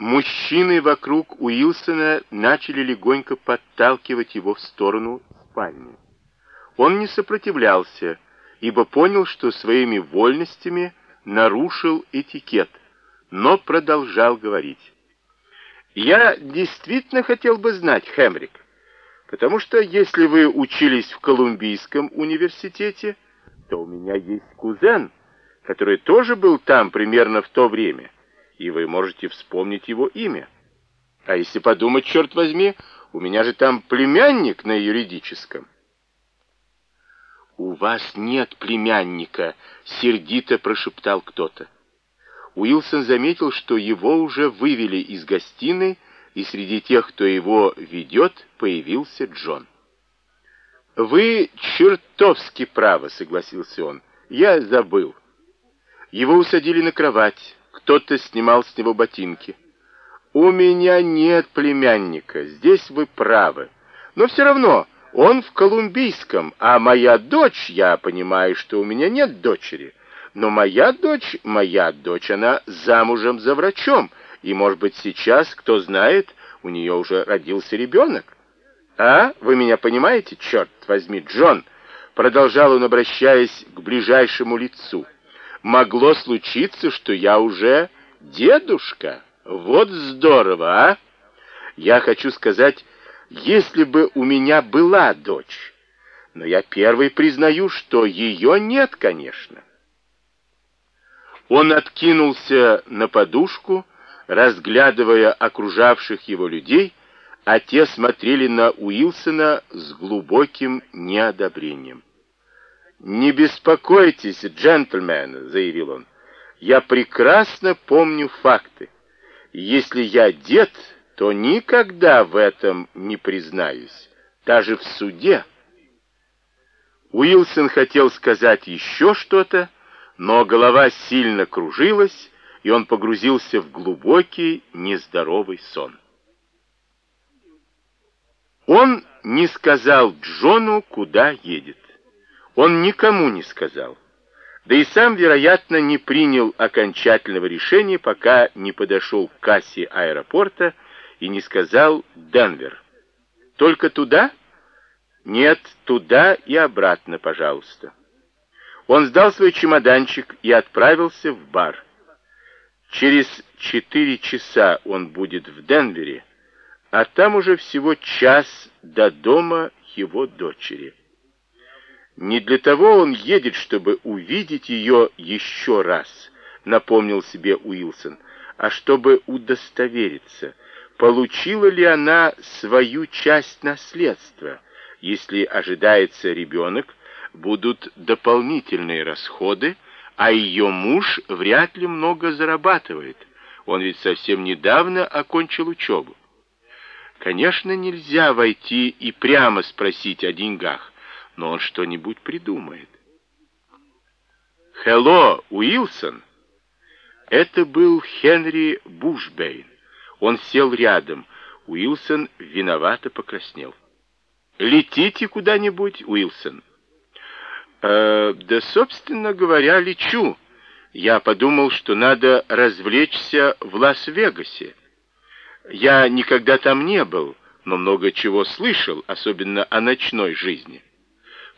Мужчины вокруг Уилсона начали легонько подталкивать его в сторону спальни. Он не сопротивлялся, ибо понял, что своими вольностями нарушил этикет, но продолжал говорить. «Я действительно хотел бы знать, Хемрик, потому что если вы учились в Колумбийском университете, то у меня есть кузен, который тоже был там примерно в то время, и вы можете вспомнить его имя. А если подумать, черт возьми, у меня же там племянник на юридическом». «У вас нет племянника», — сердито прошептал кто-то. Уилсон заметил, что его уже вывели из гостиной, и среди тех, кто его ведет, появился Джон. «Вы чертовски правы», — согласился он. «Я забыл». Его усадили на кровать, кто-то снимал с него ботинки. «У меня нет племянника, здесь вы правы. Но все равно он в Колумбийском, а моя дочь, я понимаю, что у меня нет дочери, но моя дочь, моя дочь, она замужем за врачом, и, может быть, сейчас, кто знает, у нее уже родился ребенок. А, вы меня понимаете, черт возьми, Джон, продолжал он, обращаясь к ближайшему лицу. Могло случиться, что я уже дедушка. Вот здорово, а? Я хочу сказать, если бы у меня была дочь. Но я первый признаю, что ее нет, конечно. Он откинулся на подушку, разглядывая окружавших его людей, а те смотрели на Уилсона с глубоким неодобрением. «Не беспокойтесь, джентльмены», — заявил он, — «я прекрасно помню факты. Если я дед, то никогда в этом не признаюсь, даже в суде. Уилсон хотел сказать еще что-то, но голова сильно кружилась, и он погрузился в глубокий, нездоровый сон. Он не сказал Джону, куда едет. Он никому не сказал. Да и сам, вероятно, не принял окончательного решения, пока не подошел к кассе аэропорта и не сказал «Денвер». «Только туда?» «Нет, туда и обратно, пожалуйста». Он сдал свой чемоданчик и отправился в бар. Через четыре часа он будет в Денвере, а там уже всего час до дома его дочери. Не для того он едет, чтобы увидеть ее еще раз, напомнил себе Уилсон, а чтобы удостовериться – получила ли она свою часть наследства. Если ожидается ребенок, будут дополнительные расходы, а ее муж вряд ли много зарабатывает. Он ведь совсем недавно окончил учебу. Конечно, нельзя войти и прямо спросить о деньгах, но он что-нибудь придумает. «Хелло, Уилсон!» Это был Хенри Бушбейн. Он сел рядом. Уилсон виновато покраснел. «Летите куда-нибудь, Уилсон?» э, «Да, собственно говоря, лечу. Я подумал, что надо развлечься в Лас-Вегасе. Я никогда там не был, но много чего слышал, особенно о ночной жизни.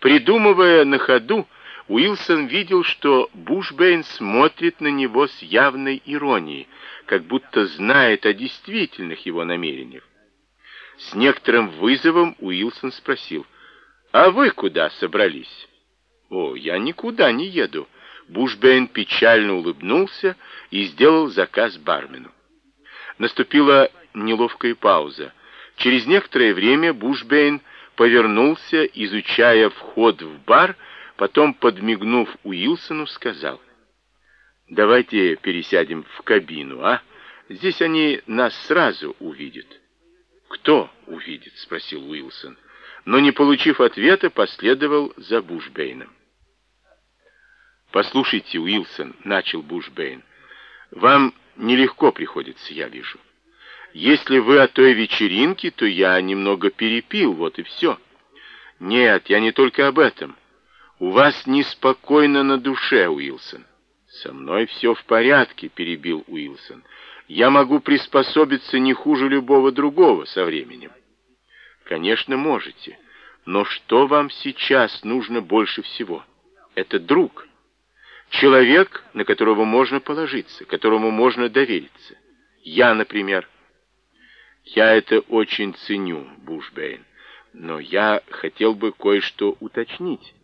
Придумывая на ходу, Уилсон видел, что Бушбейн смотрит на него с явной иронией, как будто знает о действительных его намерениях. С некоторым вызовом Уилсон спросил, «А вы куда собрались?» «О, я никуда не еду». Бушбейн печально улыбнулся и сделал заказ бармену. Наступила неловкая пауза. Через некоторое время Бушбейн повернулся, изучая вход в бар, потом, подмигнув Уилсону, сказал — Давайте пересядем в кабину, а? Здесь они нас сразу увидят. Кто увидит? Спросил Уилсон. Но не получив ответа, последовал за Бушбейном. «Послушайте, Уилсон», — начал Бушбейн, — «вам нелегко приходится, я вижу. Если вы о той вечеринке, то я немного перепил, вот и все. Нет, я не только об этом. У вас неспокойно на душе, Уилсон. «Со мной все в порядке», — перебил Уилсон. «Я могу приспособиться не хуже любого другого со временем». «Конечно, можете. Но что вам сейчас нужно больше всего? Это друг. Человек, на которого можно положиться, которому можно довериться. Я, например. Я это очень ценю, Бушбейн. Но я хотел бы кое-что уточнить.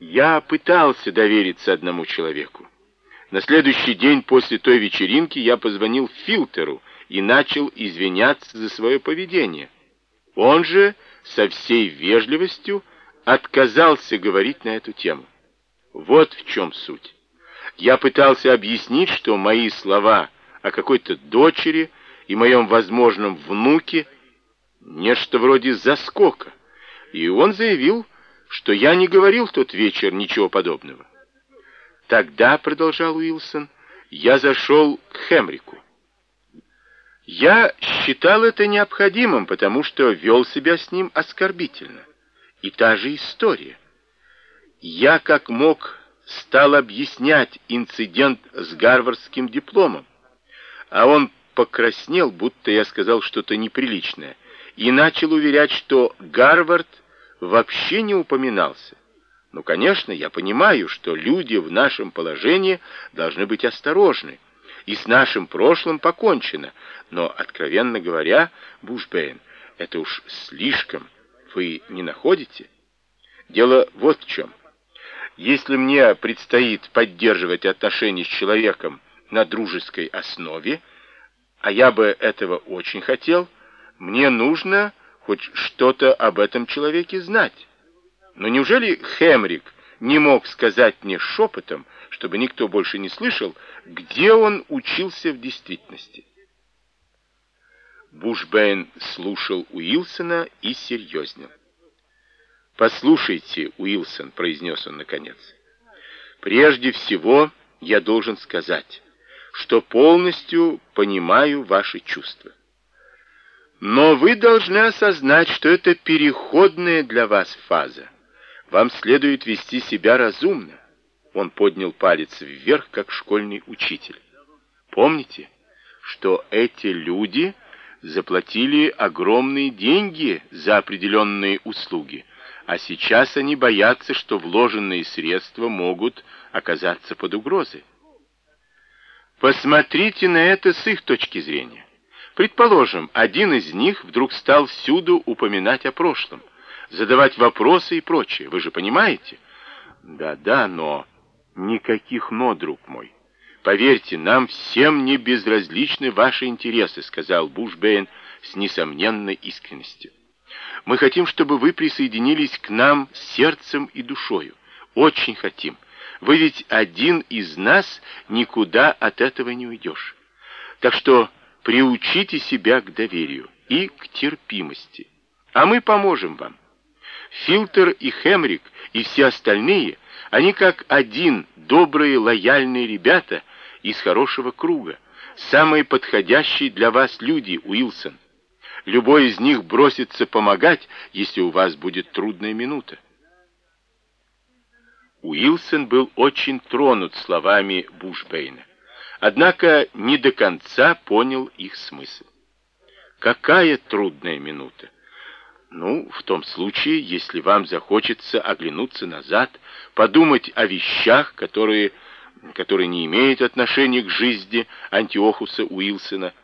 Я пытался довериться одному человеку. На следующий день после той вечеринки я позвонил Филтеру и начал извиняться за свое поведение. Он же со всей вежливостью отказался говорить на эту тему. Вот в чем суть. Я пытался объяснить, что мои слова о какой-то дочери и моем возможном внуке нечто вроде заскока, и он заявил, что я не говорил в тот вечер ничего подобного. Тогда, продолжал Уилсон, я зашел к Хемрику. Я считал это необходимым, потому что вел себя с ним оскорбительно. И та же история. Я, как мог, стал объяснять инцидент с гарвардским дипломом, а он покраснел, будто я сказал что-то неприличное, и начал уверять, что Гарвард вообще не упоминался. Ну, конечно, я понимаю, что люди в нашем положении должны быть осторожны, и с нашим прошлым покончено. Но, откровенно говоря, Бушбейн, это уж слишком. Вы не находите? Дело вот в чем. Если мне предстоит поддерживать отношения с человеком на дружеской основе, а я бы этого очень хотел, мне нужно хоть что-то об этом человеке знать. Но неужели Хемрик не мог сказать мне шепотом, чтобы никто больше не слышал, где он учился в действительности. Бушбейн слушал Уилсона и серьезнел. «Послушайте, Уилсон», — произнес он наконец, — «прежде всего я должен сказать, что полностью понимаю ваши чувства. Но вы должны осознать, что это переходная для вас фаза. Вам следует вести себя разумно. Он поднял палец вверх, как школьный учитель. Помните, что эти люди заплатили огромные деньги за определенные услуги, а сейчас они боятся, что вложенные средства могут оказаться под угрозой. Посмотрите на это с их точки зрения. Предположим, один из них вдруг стал всюду упоминать о прошлом, задавать вопросы и прочее. Вы же понимаете? Да-да, но... Никаких «но», друг мой. Поверьте, нам всем не безразличны ваши интересы, сказал Бушбейн с несомненной искренностью. Мы хотим, чтобы вы присоединились к нам сердцем и душою. Очень хотим. Вы ведь один из нас, никуда от этого не уйдешь. Так что приучите себя к доверию и к терпимости. А мы поможем вам. Фильтр и Хемрик и все остальные, они как один добрые, лояльные ребята из хорошего круга, самые подходящие для вас люди, Уилсон. Любой из них бросится помогать, если у вас будет трудная минута. Уилсон был очень тронут словами Бушбейна, однако не до конца понял их смысл. Какая трудная минута! Ну, в том случае, если вам захочется оглянуться назад, подумать о вещах, которые, которые не имеют отношения к жизни Антиохуса Уилсона,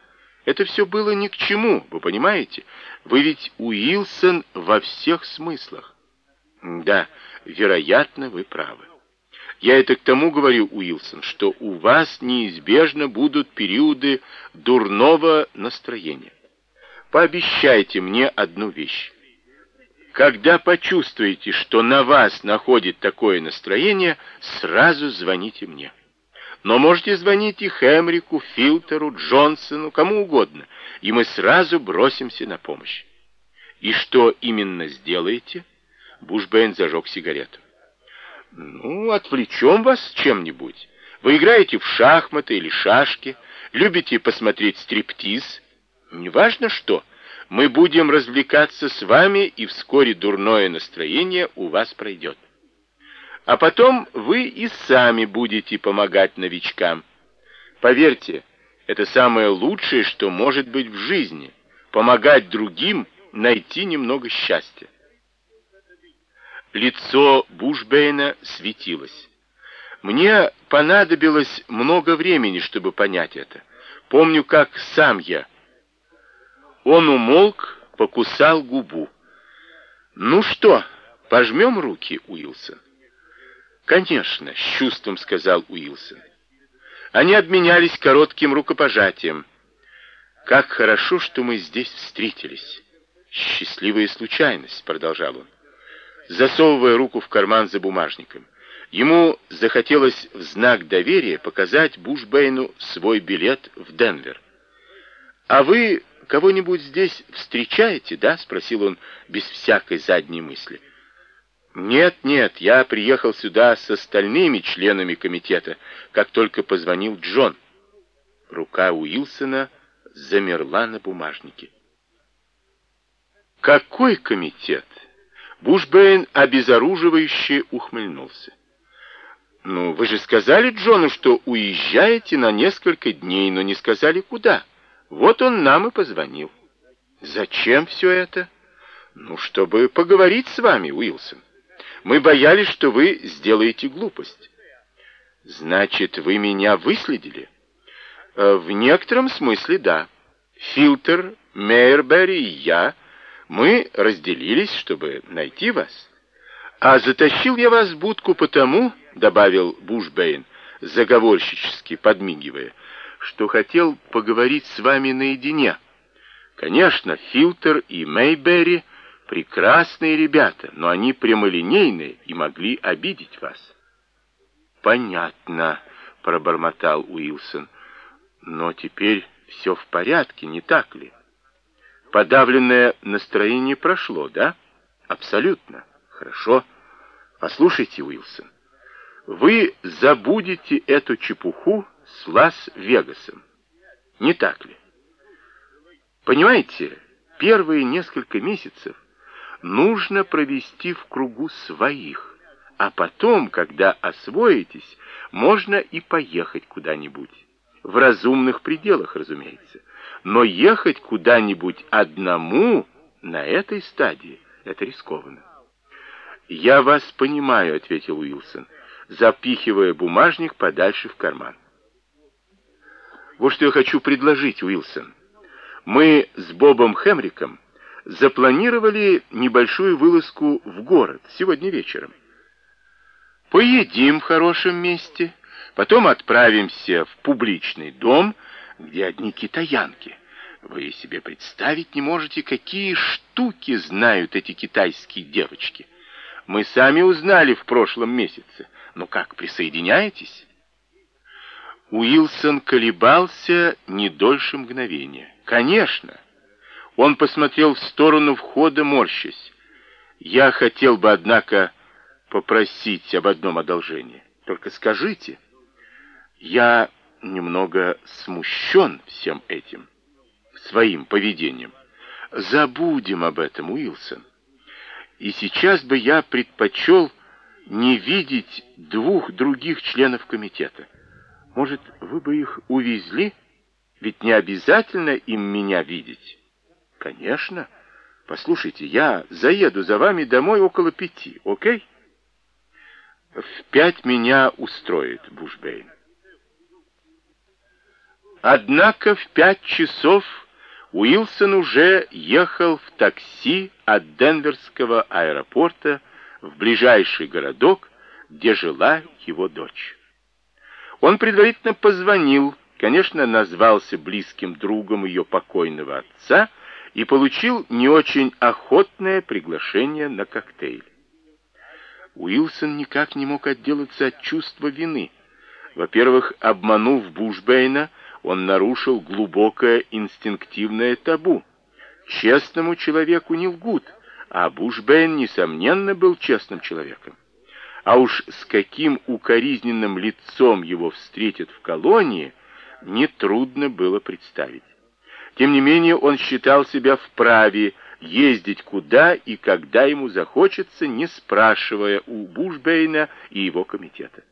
это все было ни к чему, вы понимаете? Вы ведь Уилсон во всех смыслах. Да, вероятно, вы правы. Я это к тому говорю, Уилсон, что у вас неизбежно будут периоды дурного настроения. Пообещайте мне одну вещь. Когда почувствуете, что на вас находит такое настроение, сразу звоните мне. Но можете звонить и Хемрику, Филтеру, Джонсону, кому угодно, и мы сразу бросимся на помощь. И что именно сделаете? Бушбейн зажег сигарету. Ну, отвлечем вас чем-нибудь. Вы играете в шахматы или шашки, любите посмотреть стриптиз. Неважно что. Мы будем развлекаться с вами, и вскоре дурное настроение у вас пройдет. А потом вы и сами будете помогать новичкам. Поверьте, это самое лучшее, что может быть в жизни. Помогать другим найти немного счастья. Лицо Бушбейна светилось. Мне понадобилось много времени, чтобы понять это. Помню, как сам я. Он умолк, покусал губу. «Ну что, пожмем руки, Уилсон?» «Конечно», — с чувством сказал Уилсон. Они обменялись коротким рукопожатием. «Как хорошо, что мы здесь встретились!» «Счастливая случайность», — продолжал он, засовывая руку в карман за бумажником. Ему захотелось в знак доверия показать Бушбейну свой билет в Денвер. «А вы кого-нибудь здесь встречаете, да?» — спросил он без всякой задней мысли. «Нет, нет, я приехал сюда с остальными членами комитета, как только позвонил Джон». Рука Уилсона замерла на бумажнике. «Какой комитет?» Бушбейн обезоруживающе ухмыльнулся. «Ну, вы же сказали Джону, что уезжаете на несколько дней, но не сказали, куда. Вот он нам и позвонил». «Зачем все это?» «Ну, чтобы поговорить с вами, Уилсон. Мы боялись, что вы сделаете глупость». «Значит, вы меня выследили?» «Э, «В некотором смысле, да. Фильтр, Мейербери и я, мы разделились, чтобы найти вас». «А затащил я вас в будку потому, — добавил Бушбейн, заговорщически подмигивая, — что хотел поговорить с вами наедине. Конечно, Филтер и Мейберри — прекрасные ребята, но они прямолинейные и могли обидеть вас». «Понятно», — пробормотал Уилсон, — «но теперь все в порядке, не так ли?» Подавленное настроение прошло, да? Абсолютно. Хорошо. Послушайте, Уилсон, вы забудете эту чепуху с Лас-Вегасом. Не так ли? Понимаете, первые несколько месяцев нужно провести в кругу своих, а потом, когда освоитесь, можно и поехать куда-нибудь. В разумных пределах, разумеется. Но ехать куда-нибудь одному на этой стадии — это рискованно. «Я вас понимаю», — ответил Уилсон, запихивая бумажник подальше в карман. «Вот что я хочу предложить, Уилсон. Мы с Бобом Хемриком запланировали небольшую вылазку в город сегодня вечером. Поедим в хорошем месте, потом отправимся в публичный дом, где одни китаянки. Вы себе представить не можете, какие штуки знают эти китайские девочки». Мы сами узнали в прошлом месяце. Ну как, присоединяетесь? Уилсон колебался не дольше мгновения. Конечно. Он посмотрел в сторону входа, морщась. Я хотел бы, однако, попросить об одном одолжении. Только скажите. Я немного смущен всем этим, своим поведением. Забудем об этом, Уилсон. И сейчас бы я предпочел не видеть двух других членов комитета. Может, вы бы их увезли? Ведь не обязательно им меня видеть. Конечно. Послушайте, я заеду за вами домой около пяти, окей? В пять меня устроит Бушбейн. Однако в пять часов Уилсон уже ехал в такси от Денверского аэропорта в ближайший городок, где жила его дочь. Он предварительно позвонил, конечно, назвался близким другом ее покойного отца и получил не очень охотное приглашение на коктейль. Уилсон никак не мог отделаться от чувства вины. Во-первых, обманув Бушбейна, он нарушил глубокое инстинктивное табу. Честному человеку не лгут, а Бушбейн, несомненно, был честным человеком. А уж с каким укоризненным лицом его встретят в колонии, нетрудно было представить. Тем не менее, он считал себя вправе ездить куда и когда ему захочется, не спрашивая у Бушбейна и его комитета.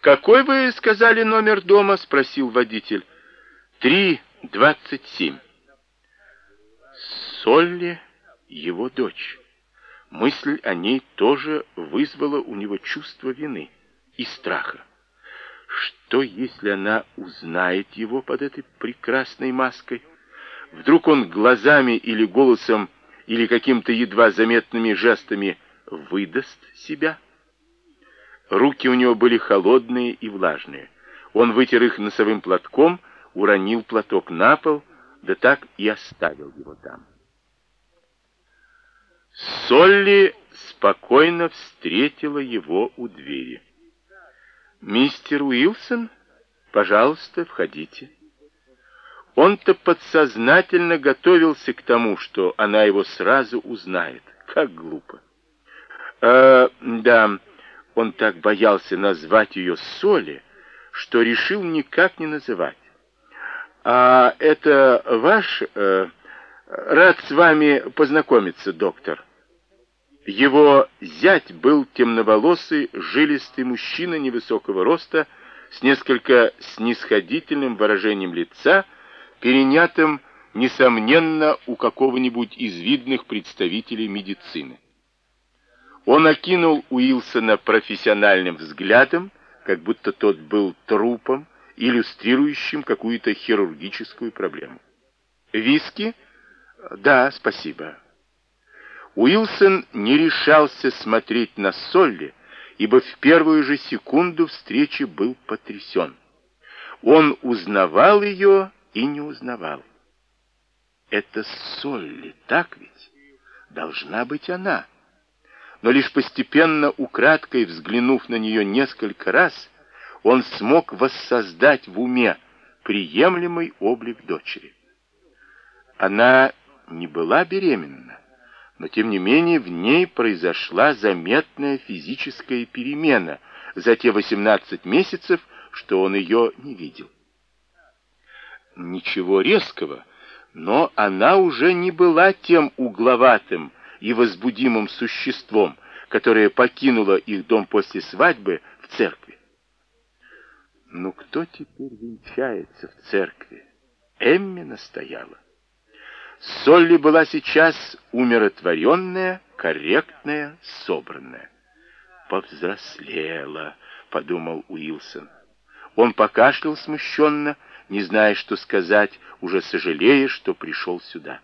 «Какой вы сказали номер дома?» — спросил водитель. «Три двадцать семь». Солли — его дочь. Мысль о ней тоже вызвала у него чувство вины и страха. Что, если она узнает его под этой прекрасной маской? Вдруг он глазами или голосом, или каким-то едва заметными жестами выдаст себя? Руки у него были холодные и влажные. Он вытер их носовым платком, уронил платок на пол, да так и оставил его там. Солли спокойно встретила его у двери. «Мистер Уилсон, пожалуйста, входите». Он-то подсознательно готовился к тому, что она его сразу узнает. Как глупо. «Э, да, он так боялся назвать ее Соли, что решил никак не называть. «А это ваш... Э, рад с вами познакомиться, доктор». Его зять был темноволосый, жилистый мужчина невысокого роста, с несколько снисходительным выражением лица, перенятым, несомненно, у какого-нибудь из видных представителей медицины. Он окинул Уилсона профессиональным взглядом, как будто тот был трупом, иллюстрирующим какую-то хирургическую проблему. «Виски?» «Да, спасибо». Уилсон не решался смотреть на Солли, ибо в первую же секунду встречи был потрясен. Он узнавал ее и не узнавал. Это Солли, так ведь? Должна быть она. Но лишь постепенно, украдкой взглянув на нее несколько раз, он смог воссоздать в уме приемлемый облик дочери. Она не была беременна но тем не менее в ней произошла заметная физическая перемена за те 18 месяцев, что он ее не видел. Ничего резкого, но она уже не была тем угловатым и возбудимым существом, которое покинуло их дом после свадьбы в церкви. Ну кто теперь венчается в церкви? Эмми настояла. Солли была сейчас умиротворенная, корректная, собранная. «Повзрослела», — подумал Уилсон. Он покашлял смущенно, не зная, что сказать, уже сожалея, что пришел сюда.